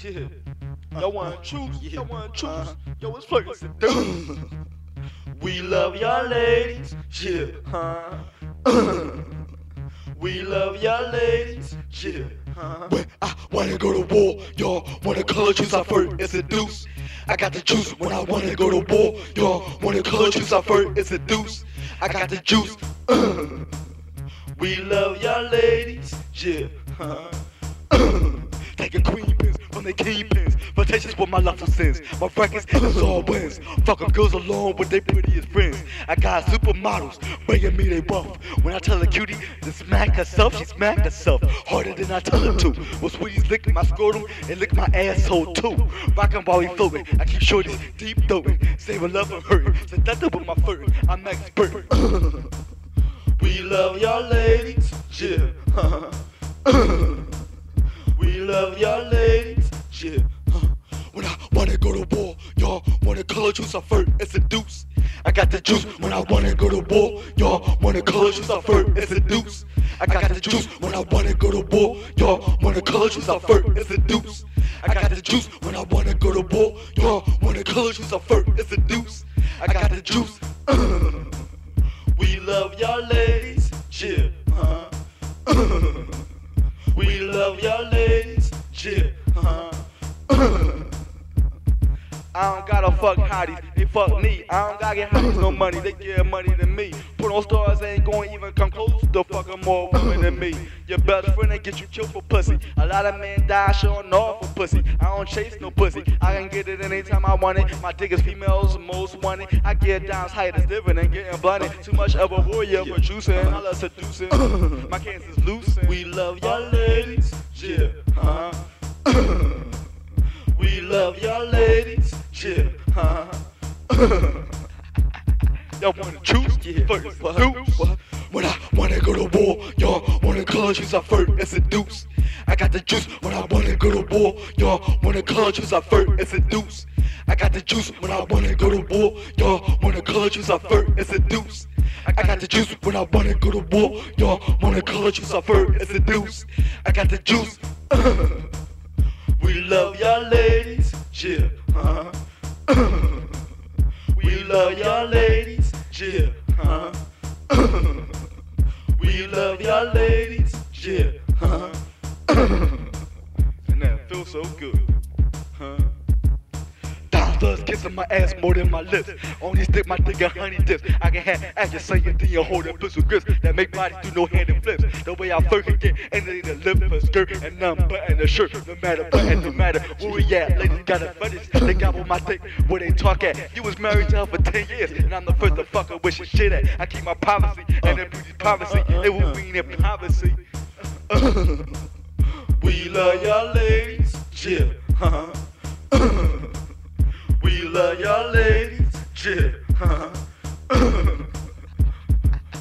Yeah. Y'all want truth? Y'all want truth? Yo, uh-huh. it's Ferguson, we love y'all ladies. Yeah. Huh? we love y'all ladies. Yeah. Huh? When I wanna go to war, y'all wanna color juice I first and seduce. I got the juice when I wanna go to war, y'all wanna color juice I first and seduce. I got the juice. we love y'all ladies. Yeah. Huh? Taking queen pins from the kingpins. Flirtatious with my lawful sins. My records is all wins. Fucking girls alone with their prettiest friends. I got supermodels bringing me they wealth. When I tell a cutie to smack herself, she smack herself harder than I tell her to. Well, sweeties lick my scrotum and lick my asshole too. Rockin' while we floating. I keep shorties deep throwing. Saving love and hurting. Seductive with my flirting. I'm expert. we love y'all ladies. Yeah. wanna color juice I first and seduce. I got the juice when I wanna go to war, y'all wanna color juice I first and seduce. I got the juice when I wanna go to war, y'all wanna color juice I first and seduce. I got the juice when I wanna go to war, y'all wanna color juice I first and seduce. I got the juice. we love y'all ladies. Fuck hotties, they fuck me. I don't gotta get hotties no money, they give money to me. Put on stars ain't gonna even come close to fucking more women than me. Your best friend they get you killed for pussy. A lot of men die showing off for pussy. I don't chase no pussy, I can get it anytime I want it. My dick is females most wanted. I get down tight as living and getting blunted. Too much of a warrior for juicing, I love seducing. My cans is loose. We love y'all ladies, yeah. Uh-huh. we love y'all huh? y'all wanna choose? Yeah, first, what? what? When I wanna go to war, y'all wanna color juice I first and seduce. I got the juice when I wanna go to war, y'all wanna color juice I first and seduce. I got the juice when I wanna go to war, y'all wanna color juice I first and seduce. I got the juice when I wanna go to war, y'all wanna color juice I first and seduce. I got the juice. we love y'all ladies, yeah, huh? we love y'all ladies, yeah, huh? and that feels so good, my ass more than my lips. Only stick my dick in honey dips. I can have action saying then you hold a pistol grips that make bodies do no hand and flips. The way I flirt can get anything to lip a skirt and nothing but in a shirt. No matter it no matter where we at. Ladies got a fetish. They gobble my dick where they talk at. You was married to her for 10 years and I'm the first to fuck her with your shit at. I keep my privacy and the beauty's privacy. It will be in privacy. we love y'all ladies. Yeah. Yeah. huh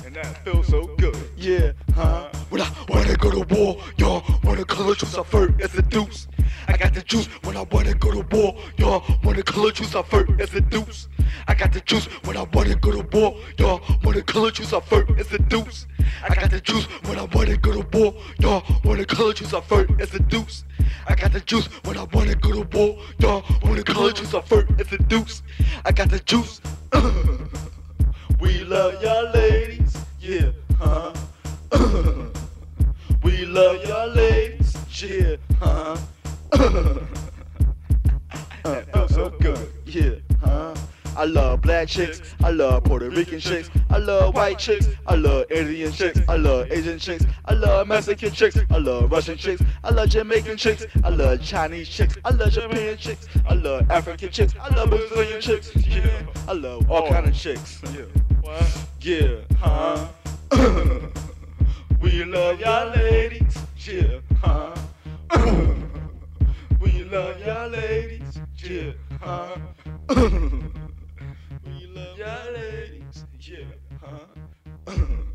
and that feels so good, yeah. huh When I wanna go to war, y'all wanna color juice I first and deuce. I got the juice when I wanna go to war, y'all wanna color juice I first and seduce. I got the juice when I wanna go to war, y'all wanna color juice I first and seduce. I got the juice when I wanna go to war, y'all wanna color juice I first and seduce. I got the juice when I wanna go to war, y'all wanna color juice I first and seduce. I got the juice. we love y'all ladies, yeah, huh? we love y'all ladies, yeah, huh? that feels so good, yeah? I love black chicks, I love Puerto Rican chicks, I love white chicks, I love Indian chicks, I love Asian chicks, I love Mexican chicks, I love Russian chicks, I love Jamaican chicks, I love Chinese chicks, I love Japan chicks, I love African chicks, I love Brazilian chicks, yeah, I love all kind of chicks, yeah, what? Yeah, huh? we love y'all ladies, yeah, huh? we love y'all ladies, yeah, huh? Yeah, huh?